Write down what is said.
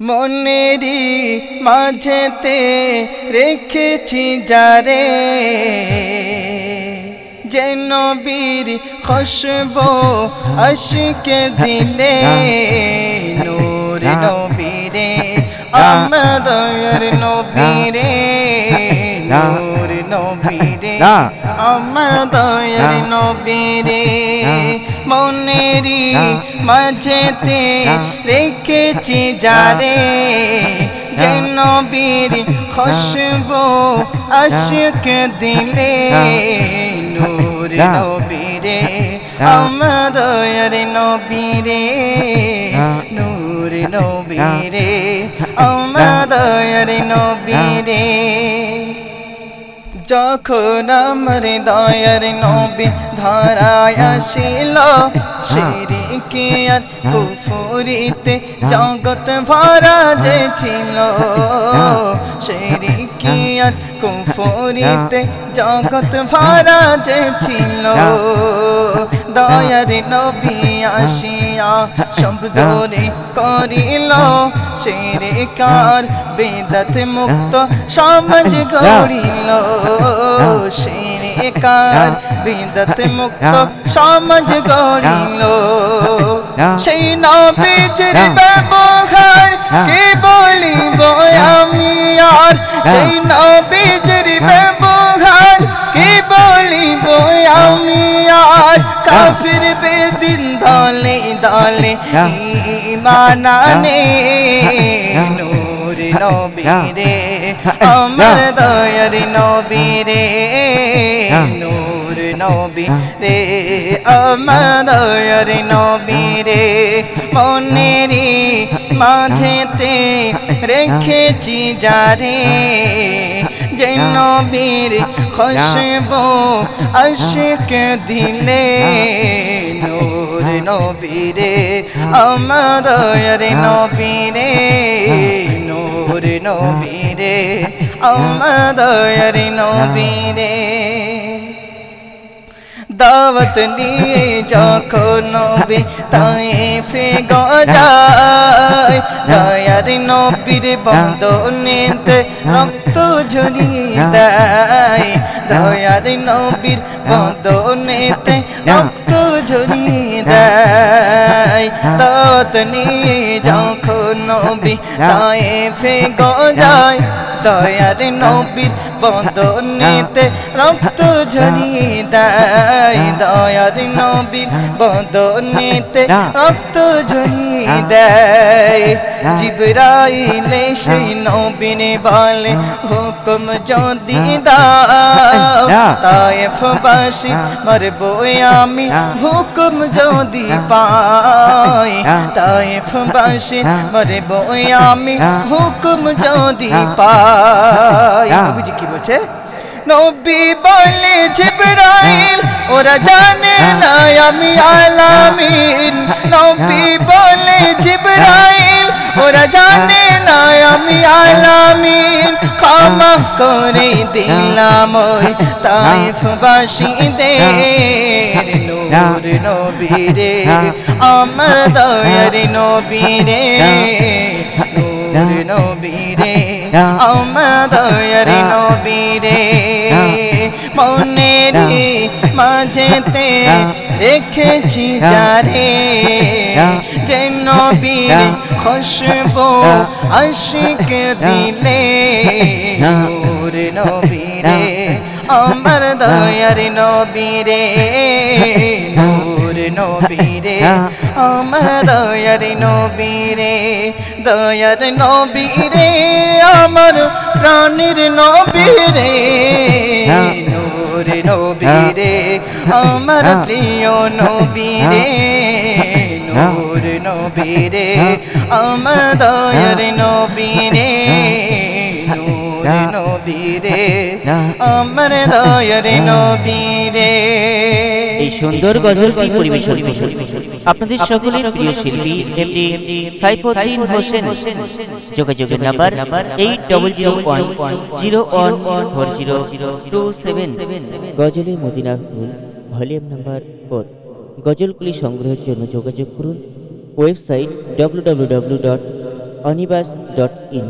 মনেরি মাঝেতে রেখেছি যারে। যেন বীর খসব আশকে দিলে, নূর নবীরে আমাদের নবীরে, নূর নবীরে আমাদের নবীরে। মনেরি মাঝেতে রেখেছি যারে যেন বীর খসব আশক দিলে নূর নবীরে আমাদের নবীরে নূর নবীরে আমাদের নবীরে যখন আমার দয়ার নবী ধরায় আসিল সিরিকি আর কুফুরিতে জগৎ ভরা যে ছিল? সিরিকি আর কুফুরিতে জগৎ ভরা যে ছিল? দয়ার নবী আসিয়া শব্দরে করিল কার বেদত মুক্ত সমাজ গড়িল কার বেদত মুক্ত সমাজ গড়িল সেই নবীজির ব্যবহার কি বলিব আমি আর? সেই নবীজির ব্যবহার কি বলিব আমি আর? কাফির বেদিন দলে দলে ইমানানে নূর নবীরে আমার দয়ার নবীরে নূর নবী রে আমার দয়ার নবীরে মনেরি মাঝেতে রেখেছি যারে যে নবীর খসব আশিক দিলে নূর নবীরে, আমার নবীরে, নূর নবীরে, আমার নবীরে। দাওয়াত নিয়ে যখন নবী তাই ফে গজায়, দয়ার নবীর বন্ধনেতে রক্ত ঝরিয়ে দেয়, দয়ার নবীর বন্ধনেতে রক্ত ঝরিয়ে দেয় নিয়ে যখন নবী তাই ফে গজায় দয়ার নবীর বন্ধনেতে রক্ত ঝরিয়ে দেয়। দয়ার নবীর বন্ধনেতে রক্ত ঝরিয়ে দেয়। জিবরাইলে সেই নবীনে বলে, হুকুম যদি দাও, তায়েফ বাসি মরব আমি। হুকুম যদি পাই, তায়েফ বাসি মরব আমি। হুকুম যদি পাই নবীজি কি বলছে? নবী বলে জিবরাইল ওরা জানে না আমি আলামিন। নবী বলে জিবরাইল ওরা জানে না আমি আলামিন। ক্ষমা করে দিলাম ওই তাইফ বাসীদের নূর নবীরে আমার দয়ার নবীরে নূর নবীরে আমার দয়ার নবীরে মনের মাঝেতে দেখেছি যারে যে নবীর খুশবু আশিক দিলে। নবীরে আমার দয়ার নবীরে নূর নবীরে আমার দয়ার নবীরে দয়ার নবীরে আমার প্রাণীর নবীরে নূর নবীরে আমার প্রিয় নবীরে নূর নবীরে আমার দয়ার নবীরে নবীরে আমার দয়ার নবীরে। এই সুন্দর গজলটি পরিবেশন আপনাদের সকলের প্রিয় শিল্পী এমডি সাইফুদ্দিন হোসেন। যোগাযোগের number eight double zero one zero one four zero two seven Ghazale Madina full volume number four গজলগুলি সংগ্রহের জন্য যোগাযোগ করুন। Website W dot অনিবাস dot in